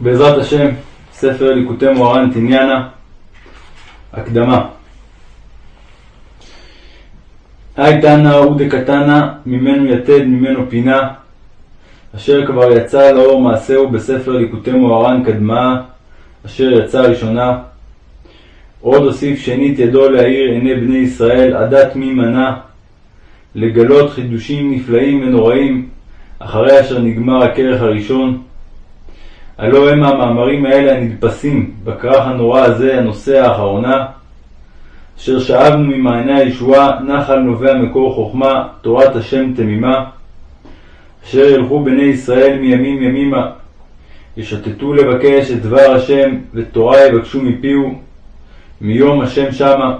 בעזרת השם, ספר ליקוטי מוהר"ן תניאנה, הקדמה. היי תנא הוא דקתנא, ממנו יתד ממנו פינה, אשר כבר יצא לאור מעשהו בספר ליקוטי מוהר"ן קדמה, אשר יצא ראשונה. עוד הוסיף שנית ידו להאיר עיני בני ישראל עדת מי מנה, לגלות חידושים נפלאים ונוראים, אחרי אשר נגמר הכרך הראשון. הלא הם המאמרים האלה הנדפסים בכרך הנורא הזה, הנושא האחרונה, אשר שאבנו ממעייני הישועה, נחל נובע מקור חוכמה, תורת השם תמימה, אשר ילכו בני ישראל מימים ימימה, ישתתו לבקש את דבר השם, ותורה יבקשו מפיהו, מיום השם שמה.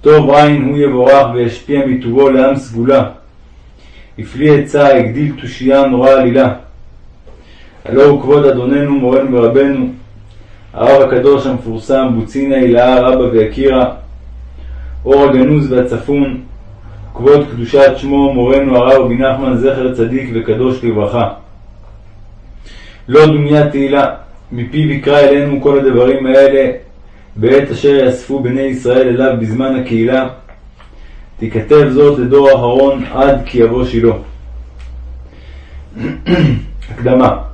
טוב עין הוא יבורך וישפיע מטובו לעם סגולה. הפליא עצה, הגדיל תושייה נורא עלילה. הלא הוא כבוד אדוננו מורנו ורבנו, הרב הקדוש המפורסם בוצינה הילאה רבא ויקירא, אור הגנוז והצפון, כבוד קדושת שמו מורנו הרב רבי נחמן זכר צדיק וקדוש לברכה. לא דומיה תהילה, מפיו יקרא אלינו כל הדברים האלה בעת אשר יאספו בני ישראל אליו בזמן הקהילה, תיכתב זאת לדור אחרון עד כי יבוא שילה. הקדמה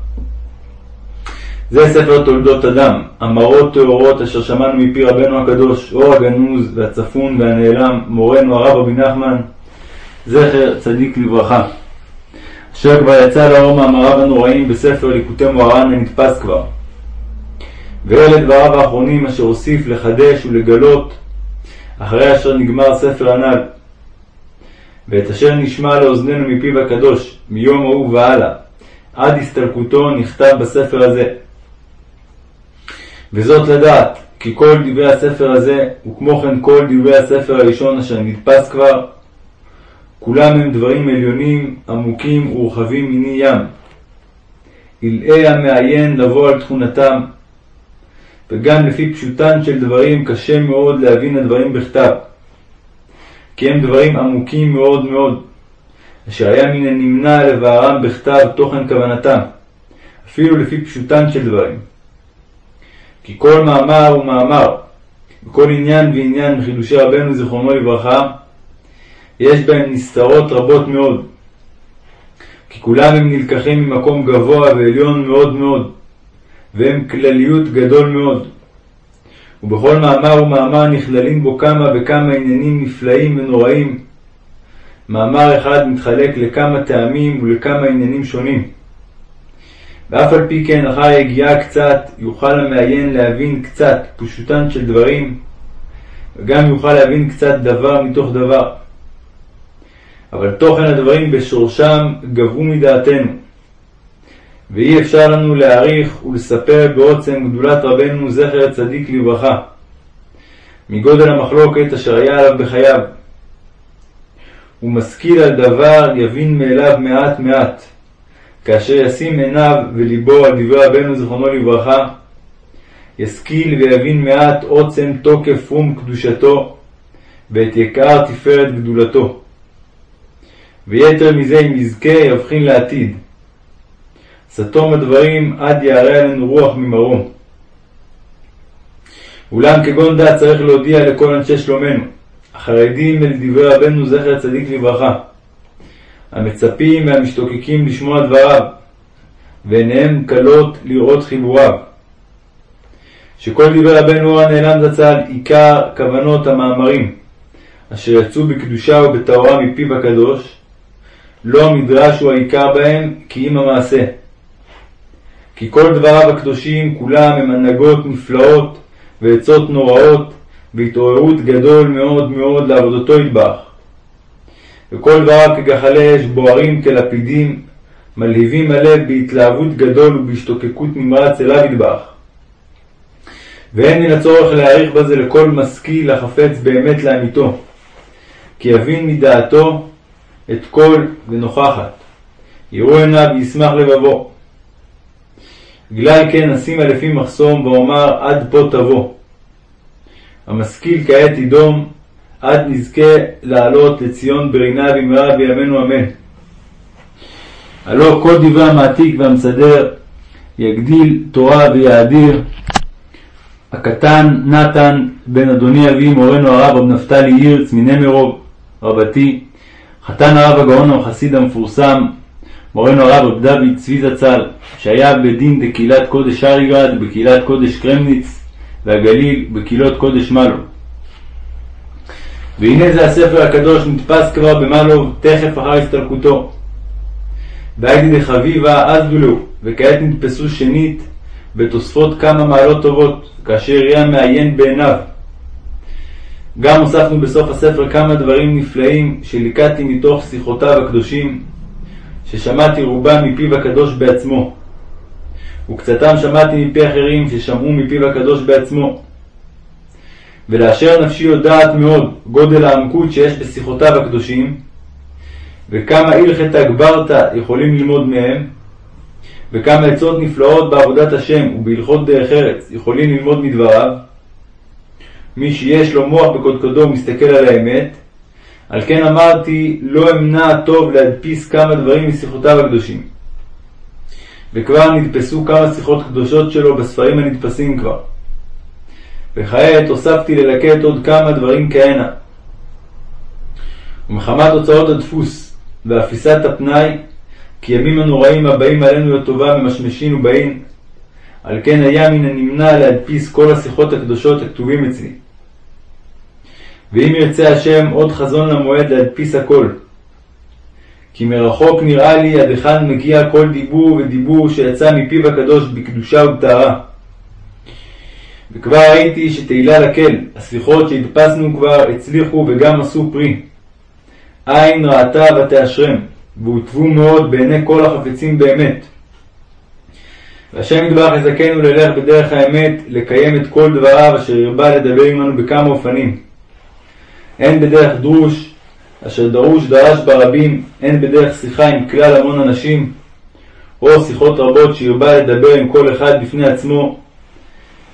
זה ספר תולדות אדם, המראות טהורות אשר שמענו מפי רבנו הקדוש, אור הגנוז והצפון והנעלם, מורנו הרב רבי נחמן, זכר צדיק לברכה, אשר כבר יצא לאור מאמריו הנוראים בספר ליקוטי מוהר"ן הנתפס כבר. ואלה דבריו האחרונים אשר הוסיף לחדש ולגלות אחרי אשר נגמר ספר הנ"ל. ואת אשר נשמע לאוזנינו מפיו הקדוש מיום ההוא והלאה עד הסתלקותו נכתב בספר הזה. וזאת לדעת כי כל דברי הספר הזה, וכמו כן כל דברי הספר הראשון אשר נדפס כבר, כולם הם דברים עליונים, עמוקים ורחבים מני ים. אלאה המעיין לבוא על תכונתם, וגם לפי פשוטן של דברים קשה מאוד להבין הדברים בכתב, כי הם דברים עמוקים מאוד מאוד, אשר היה מן הנמנע לבארם בכתב תוכן כוונתם, אפילו לפי פשוטן של דברים. כי כל מאמר הוא מאמר, וכל עניין ועניין מחידושי רבנו זיכרונו לברכה, יש בהם נסתרות רבות מאוד. כי כולם הם נלקחים ממקום גבוה ועליון מאוד מאוד, והם כלליות גדול מאוד. ובכל מאמר ומאמר נכללים בו כמה וכמה עניינים נפלאים ונוראים. מאמר אחד מתחלק לכמה טעמים ולכמה עניינים שונים. ואף על פי כן אחר היגיעה קצת, יוכל המעיין להבין קצת פשוטן של דברים, וגם יוכל להבין קצת דבר מתוך דבר. אבל תוכן הדברים בשורשם גבו מדעתנו, ואי אפשר לנו להעריך ולספר בעוצם גדולת רבנו זכר צדיק לברכה, מגודל המחלוקת אשר היה עליו בחייו. ומשכיל על דבר יבין מאליו מעט מעט, כאשר ישים עיניו וליבו על דברי רבנו זיכרונו לברכה, ישכיל ויבין מעט עוצם תוקף רום קדושתו, ואת יקר תפארת גדולתו. ויתר מזה אם יזכה יבחין לעתיד. סתום הדברים עד יערה עלינו רוח ממרום. אולם כגון דעת צריך להודיע לכל אנשי שלומנו, החרדים אל דברי רבנו זכר צדיק לברכה, המצפים והמשתוקקים לשמוע דבריו, ועיניהם כלות לראות חיבוריו. שכל דברי רבנו אור הנעלם זצ"ל עיקר כוונות המאמרים, אשר יצאו בקדושה ובטהרה מפיו הקדוש, לא המדרש הוא העיקר בהם, כי אם המעשה. כי כל דבריו הקדושים כולם הם הנהגות נפלאות ועצות נוראות והתעוררות גדול מאוד מאוד לעבודתו ידבח. וכל דבריו כגחלי אש בוערים כלפידים, מלהיבים הלב בהתלהבות גדול ובהשתוקקות נמרץ אליו ידבח. ואין מן הצורך להעריך בזה לכל משכיל החפץ באמת לאמיתו, כי יבין מדעתו את כל ונוכחת. יראו עיניו וישמח לבבו. בגלל כן אשים לפי מחסום ואומר עד פה תבוא. המשכיל כעת ידום עד נזכה לעלות לציון ברינה במהרה בימינו אמן. הלא כל דברי המעתיק והמסדר יגדיל תורה ויאדיר. הקטן נתן בן אדוני אבי מורנו הרב רב נפתלי הירץ מנמרוב רבתי, חתן הרב הגאון החסיד המפורסם מורנו הרב רב דוד צבי זצ"ל, שהיה בדין דקהילת קודש אריגרד בקהילת קודש קרמניץ והגליל בקהילות קודש מלו. והנה זה הספר הקדוש נתפס כבר במלוב תכף אחר הסתלקותו. והייתי דחביבה אז דולו, וכעת נתפסו שנית בתוספות כמה מעלות טובות, כאשר יהיה מעיין בעיניו. גם הוספנו בסוף הספר כמה דברים נפלאים שליקטתי מתוך שיחותיו הקדושים, ששמעתי רובם מפיו הקדוש בעצמו, וקצתם שמעתי מפי אחרים ששמעו מפיו הקדוש בעצמו. ולאשר נפשי יודעת מאוד גודל העמקות שיש בשיחותיו הקדושים, וכמה הלכתא גברתא יכולים ללמוד מהם, וכמה עצות נפלאות בעבודת השם ובהלכות דרך ארץ יכולים ללמוד מדבריו, מי שיש לו מוח בקודקודו ומסתכל על האמת, על כן אמרתי לא אמנע טוב להדפיס כמה דברים משיחותיו הקדושים. וכבר נדפסו כמה שיחות קדושות שלו בספרים הנדפסים כבר. וכעת הוספתי ללקט עוד כמה דברים כהנה. ומחמת הוצאות הדפוס ואפיסת הפנאי, כי ימים הנוראים הבאים עלינו לטובה ממשמשין ובאין, על כן היה מן הנמנע להדפיס כל השיחות הקדושות הכתובים אצלי. ואם ירצה השם עוד חזון למועד להדפיס הכל. כי מרחוק נראה לי עד היכן מגיע כל דיבור ודיבור שיצא מפיו הקדוש בקדושה ובטהרה. וכבר ראיתי שתהילה לקל, השיחות שהדפסנו כבר הצליחו וגם עשו פרי. עין ראתה ותאשרם, והוטבו מאוד בעיני כל החפצים באמת. והשם יתברך יזכנו ללך בדרך האמת, לקיים את כל דבריו אשר הרבה לדבר עמנו בכמה אופנים. הן בדרך דרוש, אשר דרוש דרש ברבים, הן בדרך שיחה עם כלל המון אנשים, או שיחות רבות שהרבה לדבר עם כל אחד בפני עצמו,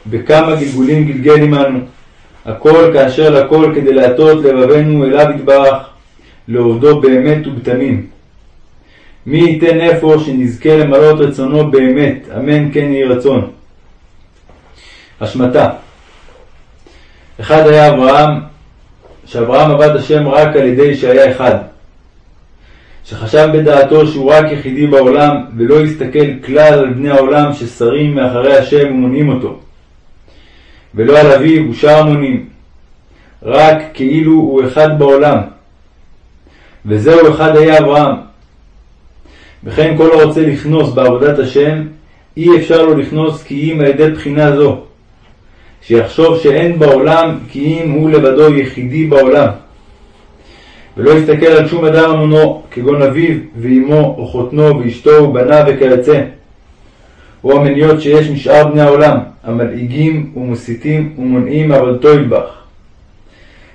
בכמה גלגולים גלגל עמנו, הכל כאשר לכל כדי להטות לבבנו אליו יתברך, לעובדו באמת ובתמים. מי ייתן אפוא שנזכה למלות רצונו באמת, אמן כן יהי רצון. השמטה אחד היה אברהם, שאברהם עבד השם רק על ידי שהיה אחד. שחשב בדעתו שהוא רק יחידי בעולם, ולא הסתכל כלל על בני העולם ששרים מאחרי השם ומונעים אותו. ולא על אביו ושאר המונים, רק כאילו הוא אחד בעולם. וזהו אחד היה אברהם. וכן כל הרוצה לכנוס בעבודת השם, אי אפשר לו לכנוס כי אם על ידי בחינה זו, שיחשוב שאין בעולם כי אם הוא לבדו יחידי בעולם. ולא יסתכל על שום אדם המונו, כגון אביו ואמו, או חותנו ואשתו ובניו וכיוצא. או המניות שיש משאר בני העולם, המלעיגים ומסיתים ומונעים מעבודתו ידבח.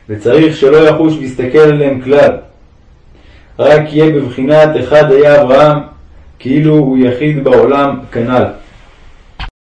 וצריך שלא יחוש ויסתכל עליהם כלל. רק יהיה בבחינת אחד היה אברהם, כאילו הוא יחיד בעולם כנ"ל.